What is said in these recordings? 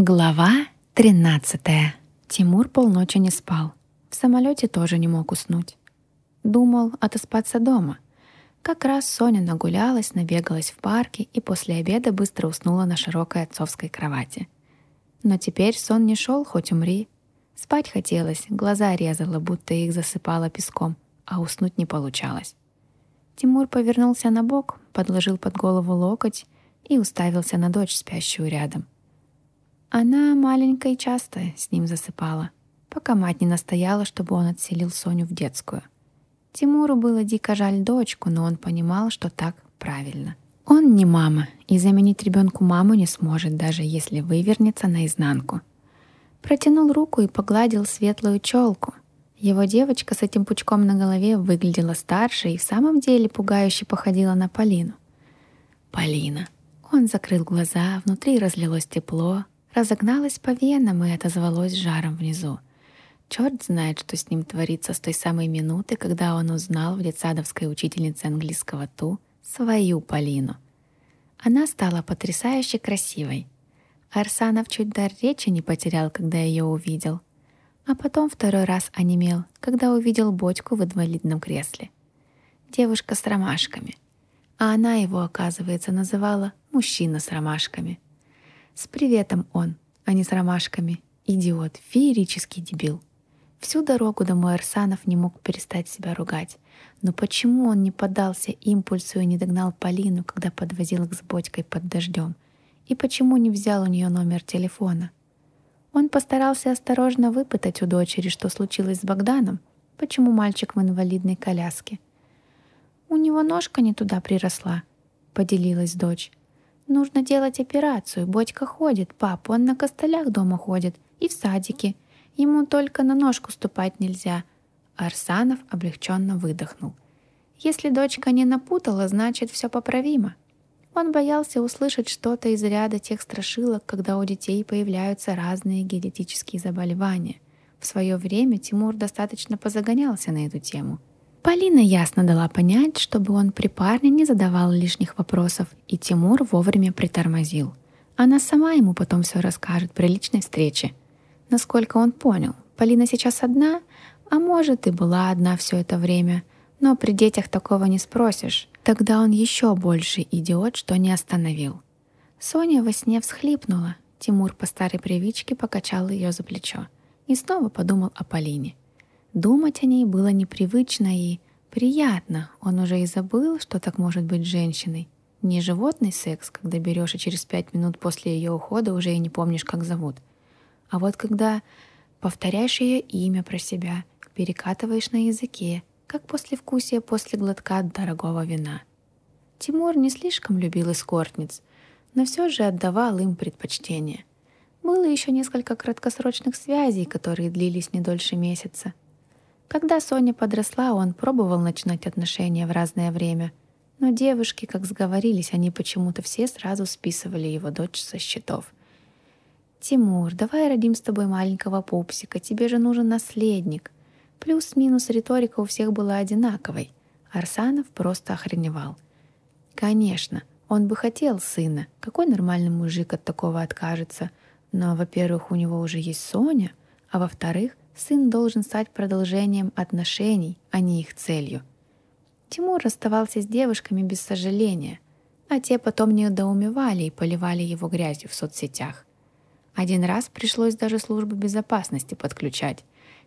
Глава 13. Тимур полночи не спал. В самолете тоже не мог уснуть. Думал отоспаться дома. Как раз Соня нагулялась, набегалась в парке и после обеда быстро уснула на широкой отцовской кровати. Но теперь сон не шел, хоть умри. Спать хотелось, глаза резало, будто их засыпало песком, а уснуть не получалось. Тимур повернулся на бок, подложил под голову локоть и уставился на дочь, спящую рядом — она маленькая и часто с ним засыпала, пока мать не настояла, чтобы он отселил Соню в детскую. Тимуру было дико жаль дочку, но он понимал, что так правильно. Он не мама, и заменить ребенку маму не сможет, даже если вывернется наизнанку. Протянул руку и погладил светлую челку. Его девочка с этим пучком на голове выглядела старше и в самом деле пугающе походила на Полину. Полина. Он закрыл глаза, внутри разлилось тепло, разогналось по венам и отозвалось жаром внизу. Черт знает, что с ним творится с той самой минуты, когда он узнал в детсадовской учительнице английского Ту свою Полину. Она стала потрясающе красивой. Арсанов чуть дар речи не потерял, когда ее увидел. А потом второй раз онемел, когда увидел бочку в инвалидном кресле. Девушка с ромашками. А она его, оказывается, называла «мужчина с ромашками». С приветом он, а не с ромашками. Идиот, феерический дебил. Всю дорогу домой Арсанов не мог перестать себя ругать. Но почему он не поддался импульсу и не догнал Полину, когда подвозил их с бочкой под дождем? И почему не взял у нее номер телефона? Он постарался осторожно выпытать у дочери, что случилось с Богданом, почему мальчик в инвалидной коляске. «У него ножка не туда приросла», — поделилась дочь. Нужно делать операцию. Бодька ходит, пап, он на костылях дома ходит и в садике. Ему только на ножку ступать нельзя. Арсанов облегченно выдохнул. Если дочка не напутала, значит, все поправимо. Он боялся услышать что-то из ряда тех страшилок, когда у детей появляются разные генетические заболевания. В свое время Тимур достаточно позагонялся на эту тему — Полина ясно дала понять, чтобы он при парне не задавал лишних вопросов, и Тимур вовремя притормозил. Она сама ему потом все расскажет при личной встрече. Насколько он понял, Полина сейчас одна, а может и была одна все это время, но при детях такого не спросишь. Тогда он еще больше идиот, что не остановил. Соня во сне всхлипнула. Тимур по старой привычке покачал ее за плечо и снова подумал о Полине — Думать о ней было непривычно и приятно. Он уже и забыл, что так может быть женщиной. Не животный секс, когда берешь и через пять минут после ее ухода уже и не помнишь, как зовут. А вот когда повторяешь ее имя про себя, перекатываешь на языке, как после вкусия после глотка дорогого вина. Тимур не слишком любил эскортниц, но все же отдавал им предпочтение. Было еще несколько краткосрочных связей, которые длились не дольше месяца — когда Соня подросла, он пробовал начинать отношения в разное время. Но девушки, как сговорились, они почему-то все сразу списывали его дочь со счетов. «Тимур, давай родим с тобой маленького пупсика, тебе же нужен наследник». Плюс-минус риторика у всех была одинаковой. Арсанов просто охреневал. Конечно, он бы хотел сына. Какой нормальный мужик от такого откажется? Но, во-первых, у него уже есть Соня, а во-вторых, сын должен стать продолжением отношений, а не их целью. Тимур расставался с девушками без сожаления, а те потом недоумевали и поливали его грязью в соцсетях. Один раз пришлось даже службу безопасности подключать.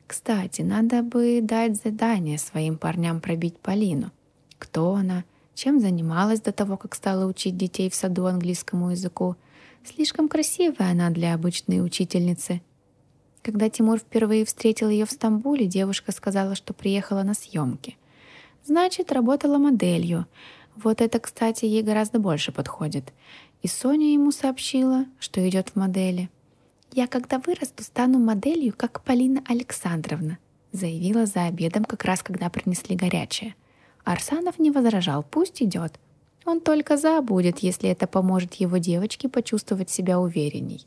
Кстати, надо бы дать задание своим парням пробить Полину. Кто она? Чем занималась до того, как стала учить детей в саду английскому языку? Слишком красивая она для обычной учительницы — когда Тимур впервые встретил ее в Стамбуле, девушка сказала, что приехала на съемки. Значит, работала моделью. Вот это, кстати, ей гораздо больше подходит. И Соня ему сообщила, что идет в модели. «Я, когда вырасту, стану моделью, как Полина Александровна», заявила за обедом, как раз когда принесли горячее. Арсанов не возражал, пусть идет. Он только забудет, если это поможет его девочке почувствовать себя уверенней.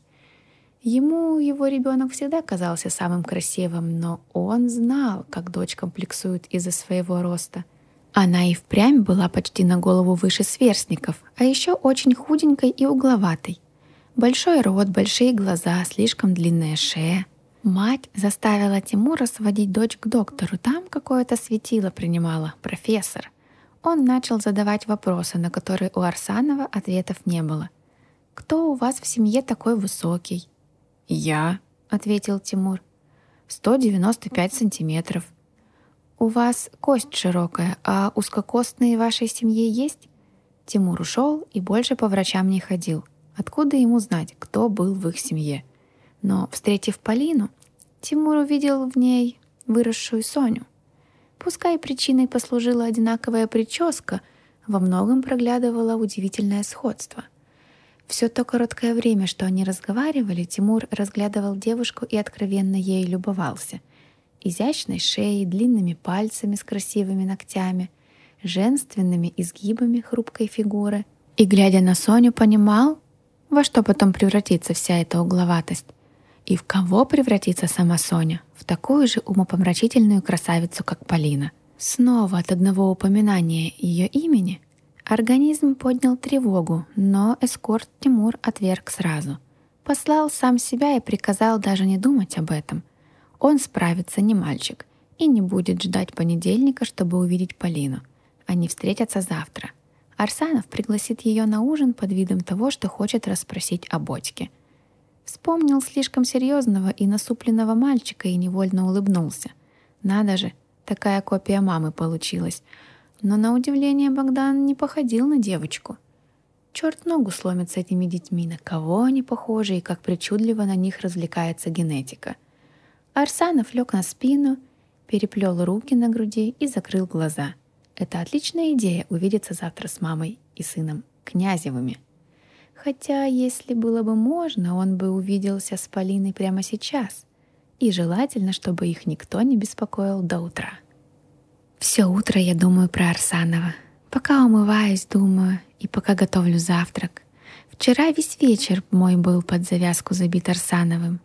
Ему его ребенок всегда казался самым красивым, но он знал, как дочь комплексует из-за своего роста. Она и впрямь была почти на голову выше сверстников, а еще очень худенькой и угловатой. Большой рот, большие глаза, слишком длинная шея. Мать заставила Тимура сводить дочь к доктору. Там какое-то светило принимала, профессор. Он начал задавать вопросы, на которые у Арсанова ответов не было. «Кто у вас в семье такой высокий?» «Я», — ответил Тимур. «195 сантиметров». «У вас кость широкая, а узкокостные в вашей семье есть?» Тимур ушел и больше по врачам не ходил — Откуда ему знать, кто был в их семье? Но, встретив Полину, Тимур увидел в ней выросшую Соню. Пускай причиной послужила одинаковая прическа, во многом проглядывало удивительное сходство. Все то короткое время, что они разговаривали, Тимур разглядывал девушку и откровенно ею любовался. Изящной шеей, длинными пальцами с красивыми ногтями, женственными изгибами хрупкой фигуры. И, глядя на Соню, понимал, во что потом превратится вся эта угловатость? И в кого превратится сама Соня? В такую же умопомрачительную красавицу, как Полина. Снова от одного упоминания ее имени организм поднял тревогу, но эскорт Тимур отверг сразу. Послал сам себя и приказал даже не думать об этом. Он справится, не мальчик, и не будет ждать понедельника, чтобы увидеть Полину. Они встретятся завтра — Арсанов пригласит ее на ужин под видом того, что хочет расспросить о Бодьке. Вспомнил слишком серьезного и насупленного мальчика и невольно улыбнулся. Надо же, такая копия мамы получилась. Но на удивление Богдан не походил на девочку. Черт ногу сломит с этими детьми, на кого они похожи и как причудливо на них развлекается генетика. Арсанов лег на спину, переплел руки на груди и закрыл глаза — это отличная идея увидеться завтра с мамой и сыном Князевыми. Хотя, если было бы можно, он бы увиделся с Полиной прямо сейчас. И желательно, чтобы их никто не беспокоил до утра. Все утро я думаю про Арсанова. Пока умываюсь, думаю, и пока готовлю завтрак. Вчера весь вечер мой был под завязку забит Арсановым.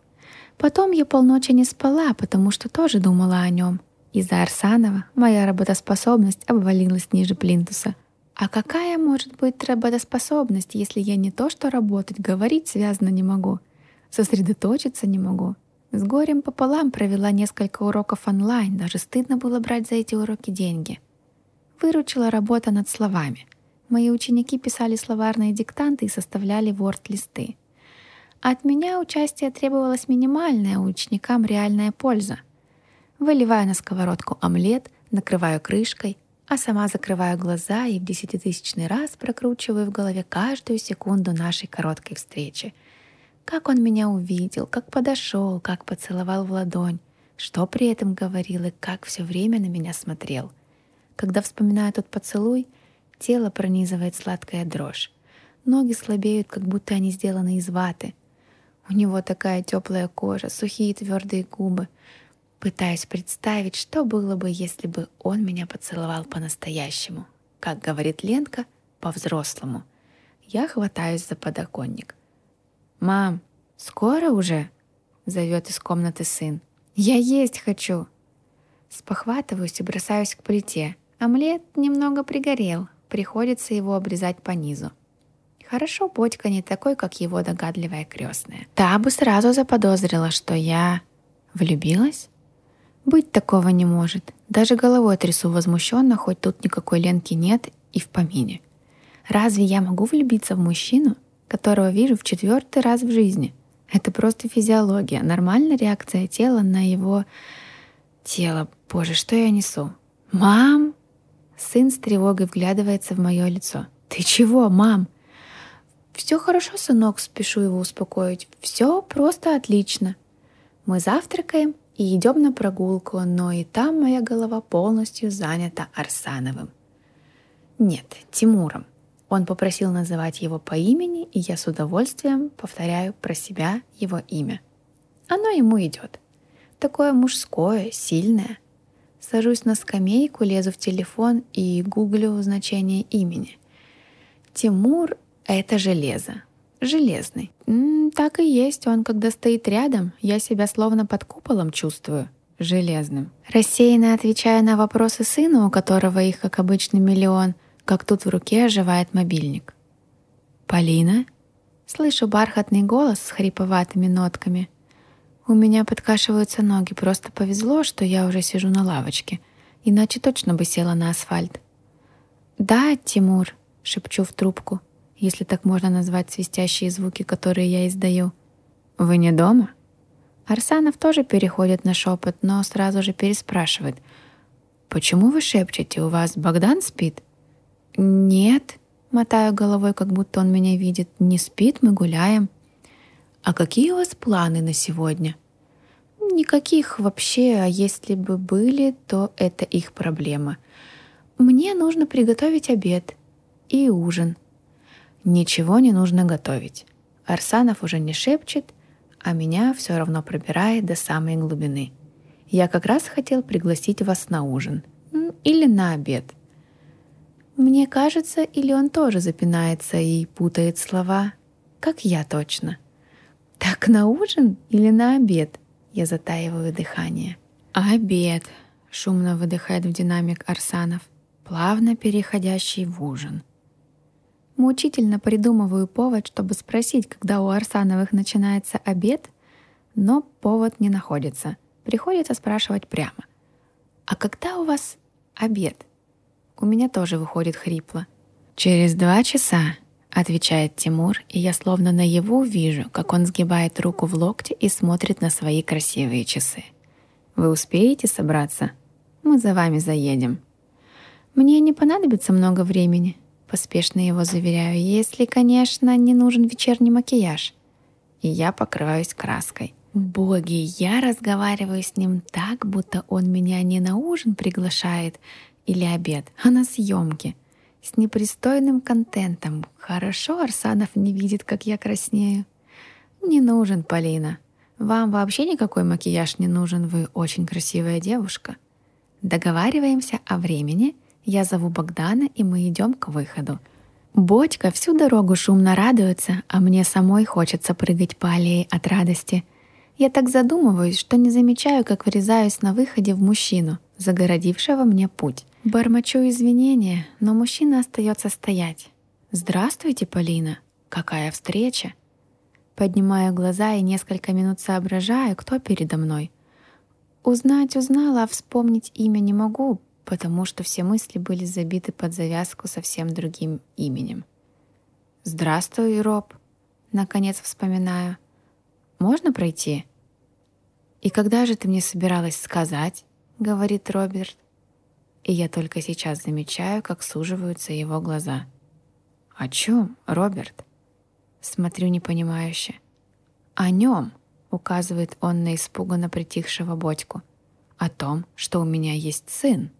Потом я полночи не спала, потому что тоже думала о нем — из-за Арсанова моя работоспособность обвалилась ниже плинтуса. А какая может быть работоспособность, если я не то что работать, говорить связано не могу, сосредоточиться не могу? С горем пополам провела несколько уроков онлайн, даже стыдно было брать за эти уроки деньги. Выручила работа над словами. Мои ученики писали словарные диктанты и составляли ворд-листы. От меня участие требовалось минимальное, а ученикам реальная польза — Выливаю на сковородку омлет, накрываю крышкой, а сама закрываю глаза и в десятитысячный раз прокручиваю в голове каждую секунду нашей короткой встречи. Как он меня увидел, как подошел, как поцеловал в ладонь, что при этом говорил и как все время на меня смотрел. Когда вспоминаю тот поцелуй, тело пронизывает сладкая дрожь. Ноги слабеют, как будто они сделаны из ваты. У него такая теплая кожа, сухие твердые губы — Пытаюсь представить, что было бы, если бы он меня поцеловал по-настоящему. Как говорит Ленка, по-взрослому. Я хватаюсь за подоконник. «Мам, скоро уже?» — зовет из комнаты сын. «Я есть хочу!» Спохватываюсь и бросаюсь к плите. Омлет немного пригорел, приходится его обрезать по низу. Хорошо, Бодька не такой, как его догадливая крестная. Та бы сразу заподозрила, что я влюбилась. Быть такого не может. Даже головой трясу возмущенно, хоть тут никакой Ленки нет и в помине. Разве я могу влюбиться в мужчину, которого вижу в четвертый раз в жизни? Это просто физиология, нормальная реакция тела на его тело. Боже, что я несу? Мам! Сын с тревогой вглядывается в мое лицо. Ты чего, мам? Все хорошо, сынок, спешу его успокоить. Все просто отлично. Мы завтракаем, и идем на прогулку, но и там моя голова полностью занята Арсановым. Нет, Тимуром. Он попросил называть его по имени, и я с удовольствием повторяю про себя его имя. Оно ему идет. Такое мужское, сильное. Сажусь на скамейку, лезу в телефон и гуглю значение имени. Тимур — это железо. Железный. М -м, так и есть, он когда стоит рядом, я себя словно под куполом чувствую. Железным. Рассеянно отвечая на вопросы сына, у которого их, как обычно, миллион, как тут в руке оживает мобильник. «Полина?» Слышу бархатный голос с хриповатыми нотками. У меня подкашиваются ноги, просто повезло, что я уже сижу на лавочке, иначе точно бы села на асфальт. «Да, Тимур», — шепчу в трубку, если так можно назвать свистящие звуки, которые я издаю. «Вы не дома?» Арсанов тоже переходит на шепот, но сразу же переспрашивает. «Почему вы шепчете? У вас Богдан спит?» «Нет», — мотаю головой, как будто он меня видит. «Не спит, мы гуляем». «А какие у вас планы на сегодня?» «Никаких вообще, а если бы были, то это их проблема. Мне нужно приготовить обед и ужин». «Ничего не нужно готовить». Арсанов уже не шепчет, а меня все равно пробирает до самой глубины. Я как раз хотел пригласить вас на ужин. Или на обед. Мне кажется, или он тоже запинается и путает слова, как я точно. Так на ужин или на обед? Я затаиваю дыхание. Обед, шумно выдыхает в динамик Арсанов, плавно переходящий в ужин. Мучительно придумываю повод, чтобы спросить, когда у Арсановых начинается обед, но повод не находится. Приходится спрашивать прямо. «А когда у вас обед?» У меня тоже выходит хрипло. «Через два часа», — отвечает Тимур, и я словно наяву вижу, как он сгибает руку в локте и смотрит на свои красивые часы. «Вы успеете собраться? Мы за вами заедем». «Мне не понадобится много времени», Поспешно его заверяю, если, конечно, не нужен вечерний макияж. И я покрываюсь краской. Боги, я разговариваю с ним так, будто он меня не на ужин приглашает или обед, а на съемки. С непристойным контентом. Хорошо Арсанов не видит, как я краснею. Не нужен, Полина. Вам вообще никакой макияж не нужен, вы очень красивая девушка. Договариваемся о времени — я зову Богдана, и мы идем к выходу. Бочка всю дорогу шумно радуется, а мне самой хочется прыгать по аллее от радости. Я так задумываюсь, что не замечаю, как врезаюсь на выходе в мужчину, загородившего мне путь. Бормочу извинения, но мужчина остается стоять. «Здравствуйте, Полина! Какая встреча!» Поднимаю глаза и несколько минут соображаю, кто передо мной. Узнать узнала, а вспомнить имя не могу, потому что все мысли были забиты под завязку совсем другим именем. «Здравствуй, Роб», — наконец вспоминаю. «Можно пройти?» «И когда же ты мне собиралась сказать?» — говорит Роберт. И я только сейчас замечаю, как суживаются его глаза. «О чем, Роберт?» Смотрю непонимающе. «О нем», — указывает он на испуганно притихшего Бодьку. «О том, что у меня есть сын».